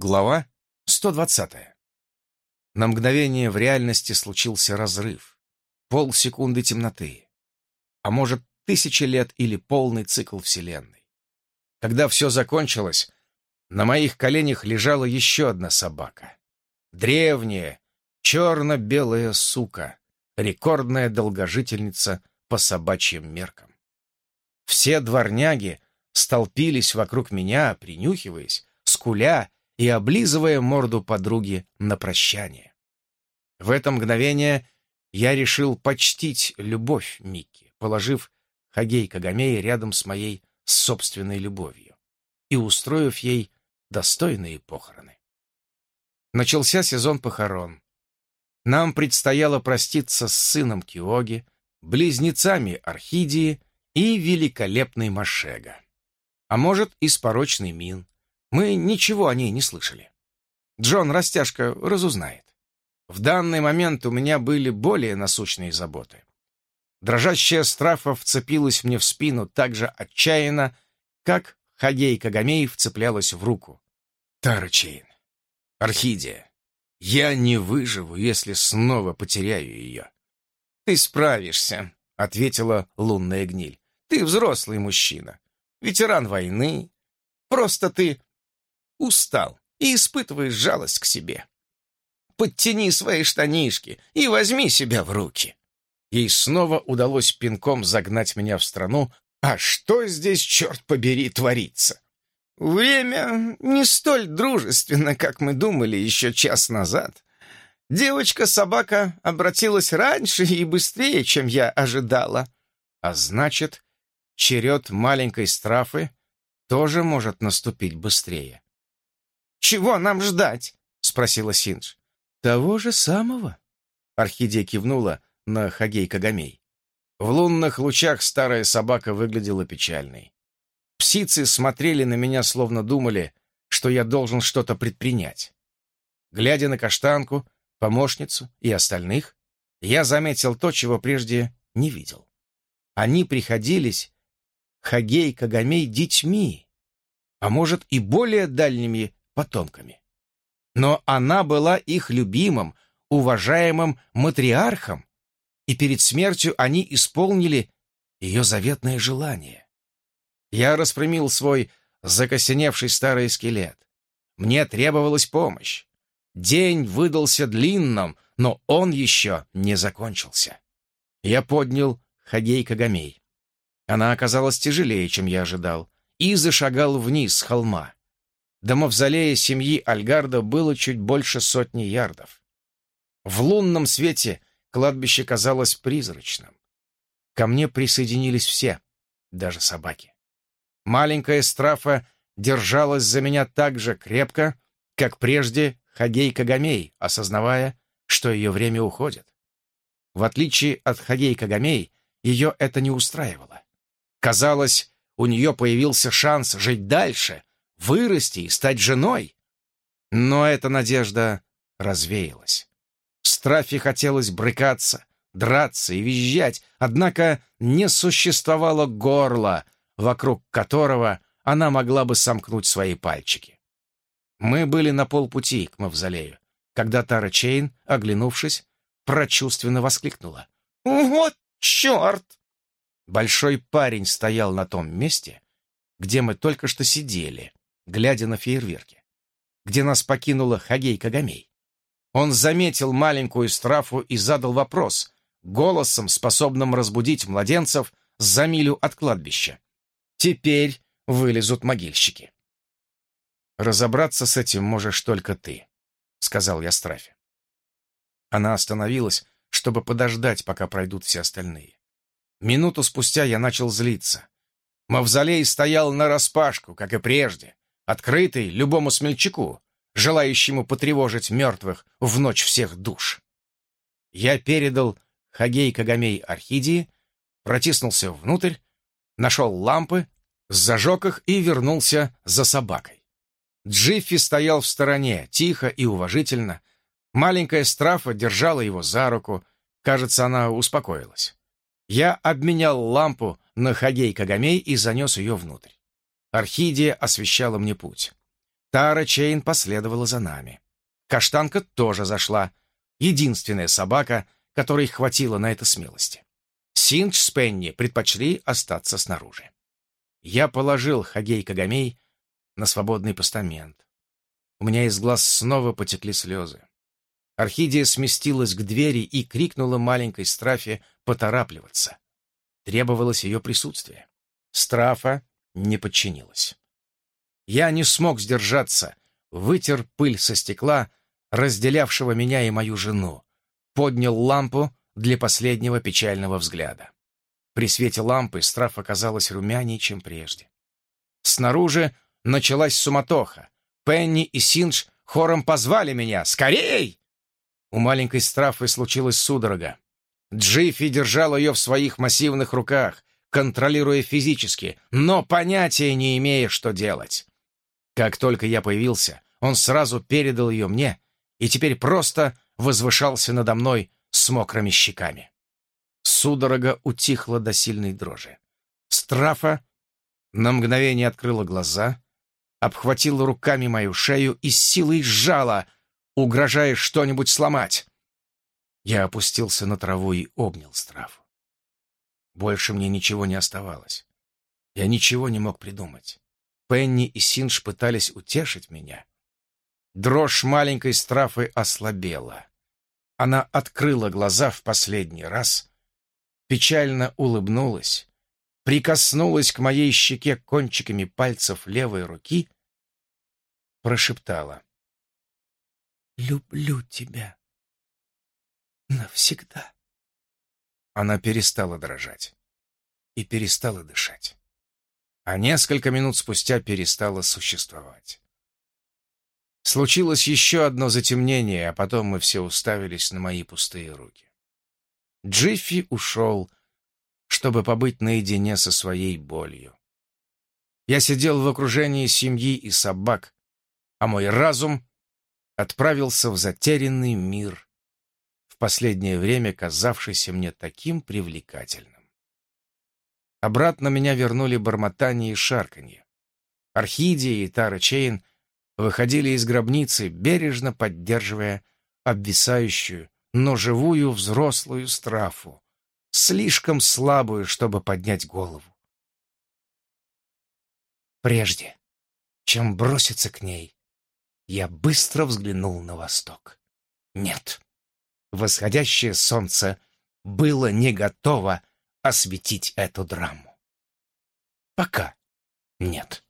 Глава 120. На мгновение в реальности случился разрыв. Полсекунды темноты. А может, тысячи лет или полный цикл Вселенной. Когда все закончилось, на моих коленях лежала еще одна собака. Древняя, черно-белая сука, рекордная долгожительница по собачьим меркам. Все дворняги столпились вокруг меня, принюхиваясь, скуля и облизывая морду подруги на прощание. В это мгновение я решил почтить любовь Микки, положив Хагей Кагамей рядом с моей собственной любовью и устроив ей достойные похороны. Начался сезон похорон. Нам предстояло проститься с сыном Киоги, близнецами Орхидии и великолепной Машега. А может, и с порочной Мин, мы ничего о ней не слышали. Джон Растяжка разузнает. В данный момент у меня были более насущные заботы. Дрожащая страфа вцепилась мне в спину так же отчаянно, как Хагей Кагамей вцеплялась в руку. Тара Чейн, Орхидия, я не выживу, если снова потеряю ее. Ты справишься, — ответила лунная гниль. Ты взрослый мужчина, ветеран войны. Просто ты устал и испытываешь жалость к себе. Подтяни свои штанишки и возьми себя в руки. Ей снова удалось пинком загнать меня в страну. А что здесь, черт побери, творится? Время не столь дружественно, как мы думали еще час назад. Девочка-собака обратилась раньше и быстрее, чем я ожидала. А значит, черед маленькой страфы тоже может наступить быстрее. «Чего нам ждать?» — спросила Синдж. «Того же самого», — Орхидея кивнула на Хагей Кагамей. В лунных лучах старая собака выглядела печальной. Псицы смотрели на меня, словно думали, что я должен что-то предпринять. Глядя на каштанку, помощницу и остальных, я заметил то, чего прежде не видел. Они приходились Хагей Кагамей детьми, а может и более дальними потомками. Но она была их любимым, уважаемым матриархом, и перед смертью они исполнили ее заветное желание. Я распрямил свой закосеневший старый скелет. Мне требовалась помощь. День выдался длинным, но он еще не закончился. Я поднял Хагей Кагамей. Она оказалась тяжелее, чем я ожидал, и зашагал вниз с холма. До мавзолея семьи Альгарда было чуть больше сотни ярдов. В лунном свете кладбище казалось призрачным. Ко мне присоединились все, даже собаки. Маленькая страфа держалась за меня так же крепко, как прежде Хагей Кагамей, осознавая, что ее время уходит. В отличие от Хагей Кагамей, ее это не устраивало. Казалось, у нее появился шанс жить дальше, вырасти и стать женой. Но эта надежда развеялась. Страфе хотелось брыкаться, драться и визжать, однако не существовало горла, вокруг которого она могла бы сомкнуть свои пальчики. Мы были на полпути к мавзолею, когда Тара Чейн, оглянувшись, прочувственно воскликнула. «Вот черт!» Большой парень стоял на том месте, где мы только что сидели, глядя на фейерверки, где нас покинула Хагей Кагамей. Он заметил маленькую страфу и задал вопрос, голосом, способным разбудить младенцев за милю от кладбища. Теперь вылезут могильщики. «Разобраться с этим можешь только ты», — сказал я Страфе. Она остановилась, чтобы подождать, пока пройдут все остальные. Минуту спустя я начал злиться. Мавзолей стоял нараспашку, как и прежде, открытый любому смельчаку, желающему потревожить мертвых в ночь всех душ. Я передал Хагей Кагамей Орхидии, протиснулся внутрь, нашел лампы, зажег их и вернулся за собакой. Джиффи стоял в стороне, тихо и уважительно. Маленькая страфа держала его за руку. Кажется, она успокоилась. Я обменял лампу на Хагей Кагамей и занес ее внутрь. Орхидия освещала мне путь. Тара Чейн последовала за нами. Каштанка тоже зашла. Единственная собака, которой хватило на это смелости. Синдж с Пенни предпочли остаться снаружи. Я положил Хагей Кагамей на свободный постамент. У меня из глаз снова потекли слезы. Орхидия сместилась к двери и крикнула маленькой Страфе поторапливаться. Требовалось ее присутствие. Страфа не подчинилась. Я не смог сдержаться, вытер пыль со стекла, разделявшего меня и мою жену, поднял лампу для последнего печального взгляда. При свете лампы Страф оказалась румянее, чем прежде. Снаружи началась суматоха. Пенни и Синдж хором позвали меня «Скорей!» У маленькой Страфы случилась судорога. Джиффи держал ее в своих массивных руках, контролируя физически, но понятия не имея, что делать. Как только я появился, он сразу передал ее мне и теперь просто возвышался надо мной с мокрыми щеками. Судорога утихла до сильной дрожи. Страфа на мгновение открыла глаза, обхватила руками мою шею и с силой сжала — угрожая что-нибудь сломать. Я опустился на траву и обнял Страфу. Больше мне ничего не оставалось. Я ничего не мог придумать. Пенни и Синж пытались утешить меня. Дрожь маленькой Страфы ослабела. Она открыла глаза в последний раз, печально улыбнулась, прикоснулась к моей щеке кончиками пальцев левой руки, прошептала люблю тебя. Навсегда. Она перестала дрожать и перестала дышать. А несколько минут спустя перестала существовать. Случилось еще одно затемнение, а потом мы все уставились на мои пустые руки. Джиффи ушел, чтобы побыть наедине со своей болью. Я сидел в окружении семьи и собак, а мой разум отправился в затерянный мир, в последнее время казавшийся мне таким привлекательным. Обратно меня вернули бормотание и шарканье. Орхидия и Тара Чейн выходили из гробницы, бережно поддерживая обвисающую, но живую взрослую страфу, слишком слабую, чтобы поднять голову. Прежде, чем броситься к ней, я быстро взглянул на восток. Нет, восходящее солнце было не готово осветить эту драму. Пока нет.